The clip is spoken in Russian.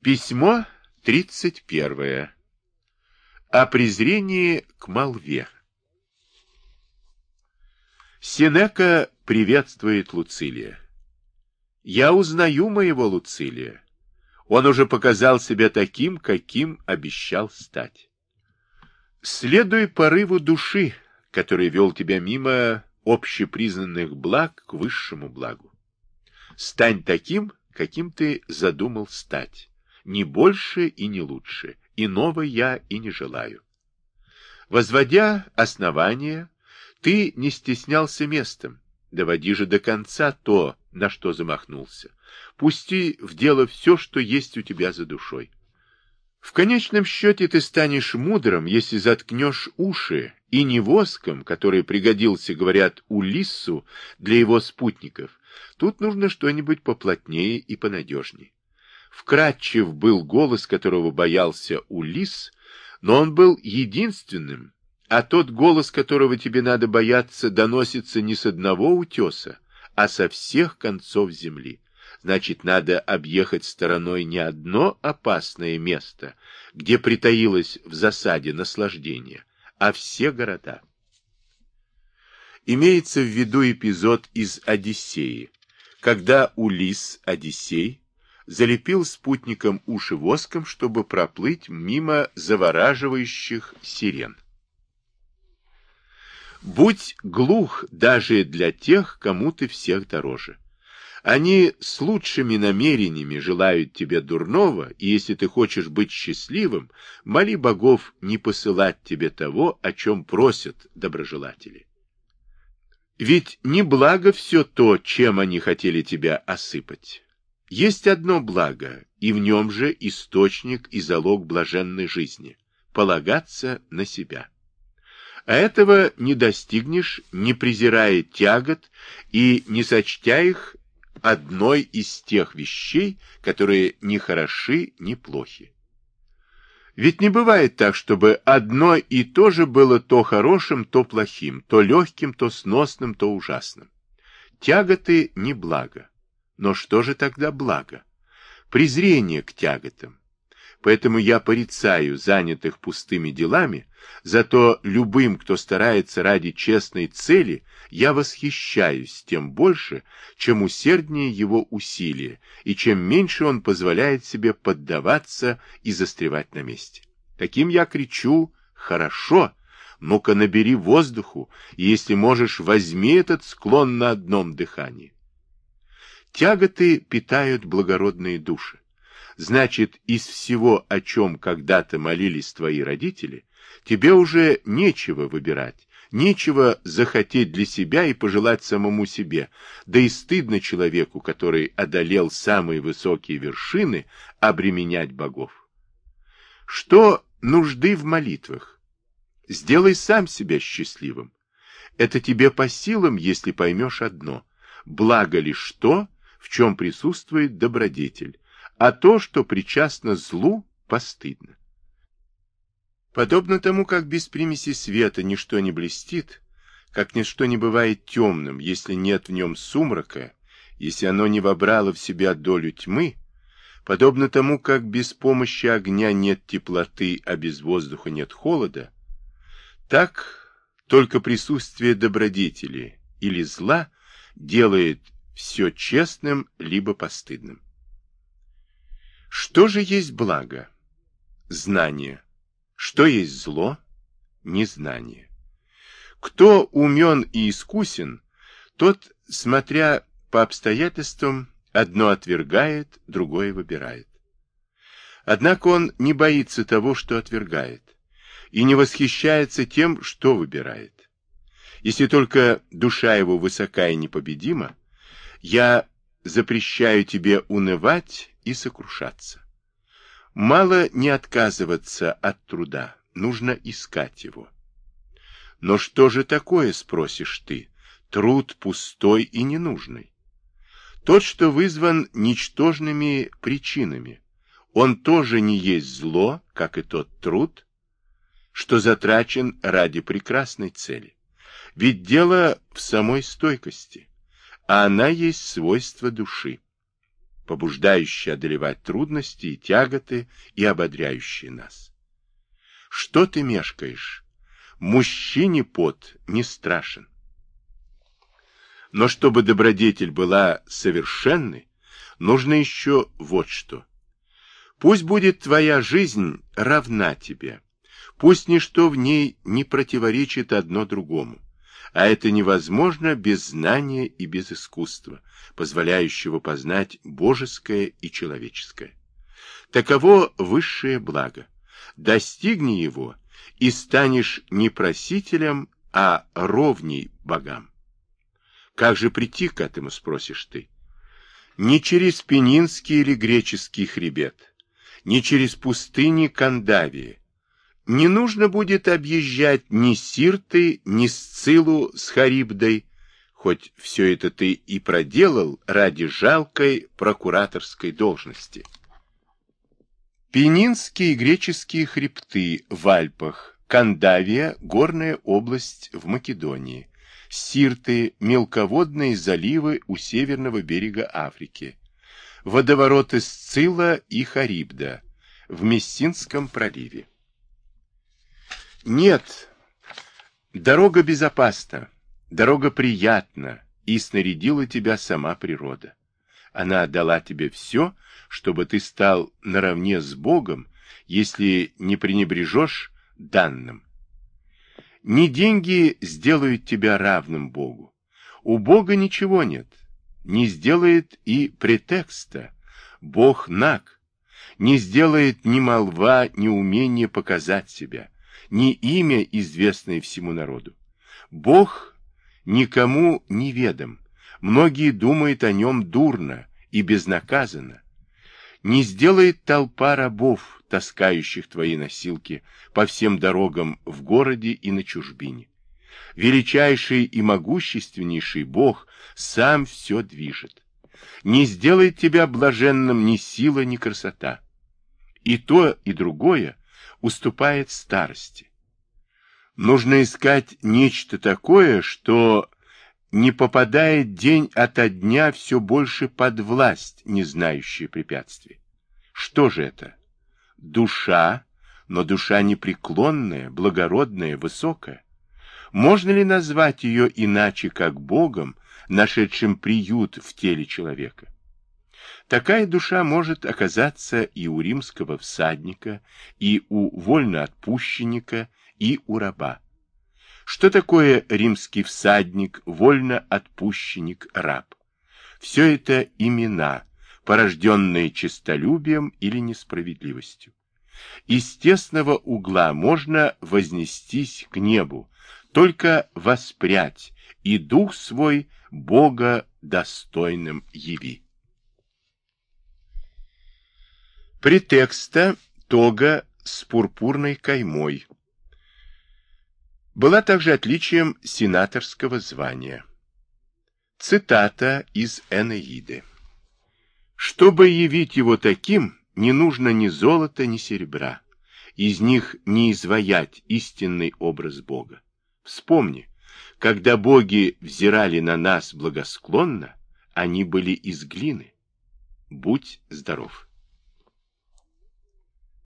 Письмо 31. О презрении к молве. Синека приветствует Луцилия. Я узнаю моего Луцилия. Он уже показал себя таким, каким обещал стать. Следуй порыву души, который вел тебя мимо общепризнанных благ к высшему благу. Стань таким, каким ты задумал стать не больше и не лучше, иного я и не желаю. Возводя основание, ты не стеснялся местом, доводи же до конца то, на что замахнулся. Пусти в дело все, что есть у тебя за душой. В конечном счете ты станешь мудрым, если заткнешь уши, и не воском, который пригодился, говорят, Улиссу для его спутников. Тут нужно что-нибудь поплотнее и понадежнее. Вкратчив был голос, которого боялся Улис, но он был единственным, а тот голос, которого тебе надо бояться, доносится не с одного утеса, а со всех концов земли. Значит, надо объехать стороной не одно опасное место, где притаилось в засаде наслаждение, а все города. Имеется в виду эпизод из «Одиссеи», когда Улис, Одиссей, залепил спутником уши воском, чтобы проплыть мимо завораживающих сирен. Будь глух даже для тех, кому ты всех дороже. Они с лучшими намерениями желают тебе дурного, и если ты хочешь быть счастливым, моли богов не посылать тебе того, о чем просят доброжелатели. Ведь не благо все то, чем они хотели тебя осыпать. Есть одно благо, и в нем же источник и залог блаженной жизни – полагаться на себя. А этого не достигнешь, не презирая тягот и не сочтя их одной из тех вещей, которые не хороши, ни плохи. Ведь не бывает так, чтобы одно и то же было то хорошим, то плохим, то легким, то сносным, то ужасным. Тяготы не благо. Но что же тогда благо? Презрение к тяготам. Поэтому я порицаю занятых пустыми делами, зато любым, кто старается ради честной цели, я восхищаюсь тем больше, чем усерднее его усилия, и чем меньше он позволяет себе поддаваться и застревать на месте. Таким я кричу «Хорошо!» Ну-ка набери воздуху, и если можешь, возьми этот склон на одном дыхании. Тяготы питают благородные души. Значит, из всего, о чем когда-то молились твои родители, тебе уже нечего выбирать, нечего захотеть для себя и пожелать самому себе, да и стыдно человеку, который одолел самые высокие вершины, обременять богов. Что нужды в молитвах? Сделай сам себя счастливым. Это тебе по силам, если поймешь одно. Благо лишь то, в чем присутствует добродетель, а то, что причастно злу, постыдно. Подобно тому, как без примеси света ничто не блестит, как ничто не бывает темным, если нет в нем сумрака, если оно не вобрало в себя долю тьмы, подобно тому, как без помощи огня нет теплоты, а без воздуха нет холода, так только присутствие добродетели или зла делает все честным либо постыдным. Что же есть благо? Знание. Что есть зло? Незнание. Кто умен и искусен, тот, смотря по обстоятельствам, одно отвергает, другое выбирает. Однако он не боится того, что отвергает, и не восхищается тем, что выбирает. Если только душа его высока и непобедима, я запрещаю тебе унывать и сокрушаться. Мало не отказываться от труда, нужно искать его. Но что же такое, спросишь ты, труд пустой и ненужный? Тот, что вызван ничтожными причинами, он тоже не есть зло, как и тот труд, что затрачен ради прекрасной цели. Ведь дело в самой стойкости а она есть свойство души. побуждающие одолевать трудности и тяготы и ободряющие нас. Что ты мешкаешь? Мужчине пот не страшен. Но чтобы добродетель была совершенной, нужно еще вот что. Пусть будет твоя жизнь равна тебе. Пусть ничто в ней не противоречит одно другому. А это невозможно без знания и без искусства, позволяющего познать божеское и человеческое. Таково высшее благо. Достигни его, и станешь не просителем, а ровней богам. Как же прийти к этому, спросишь ты? Не через Пенинский или греческий хребет, не через пустыни Кандавии. Не нужно будет объезжать ни Сирты, ни Сцилу с Харибдой, хоть все это ты и проделал ради жалкой прокураторской должности. Пенинские греческие хребты в Альпах, Кандавия, горная область в Македонии, Сирты, мелководные заливы у северного берега Африки, водовороты Сцила и Харибда в Мессинском проливе. Нет, дорога безопасна, дорога приятна, и снарядила тебя сама природа. Она дала тебе все, чтобы ты стал наравне с Богом, если не пренебрежешь данным. Не деньги сделают тебя равным Богу. У Бога ничего нет. Не сделает и претекста. Бог наг. Не сделает ни молва, ни умение показать себя, ни имя, известное всему народу. Бог никому не ведом. Многие думают о нем дурно и безнаказанно. Не сделает толпа рабов, таскающих твои носилки по всем дорогам в городе и на чужбине. Величайший и могущественнейший Бог сам все движет. Не сделает тебя блаженным ни сила, ни красота. И то, и другое уступает старости. Нужно искать нечто такое, что не попадает день ото дня все больше под власть, не знающие препятствий. Что же это? душа, но душа непреклонная, благородная, высокая. Можно ли назвать ее иначе, как Богом, нашедшим приют в теле человека? Такая душа может оказаться и у римского всадника, и у вольноотпущенника, и у раба. Что такое римский всадник, вольноотпущенник, раб? Все это имена, порожденные честолюбием или несправедливостью. Из тесного угла можно вознестись к небу, только воспрять, и дух свой Бога достойным яви. Претекста тога с пурпурной каймой была также отличием сенаторского звания. Цитата из Энеиды. Чтобы явить его таким, не нужно ни золота, ни серебра. Из них не изваять истинный образ Бога. Вспомни, когда боги взирали на нас благосклонно, они были из глины. Будь здоров!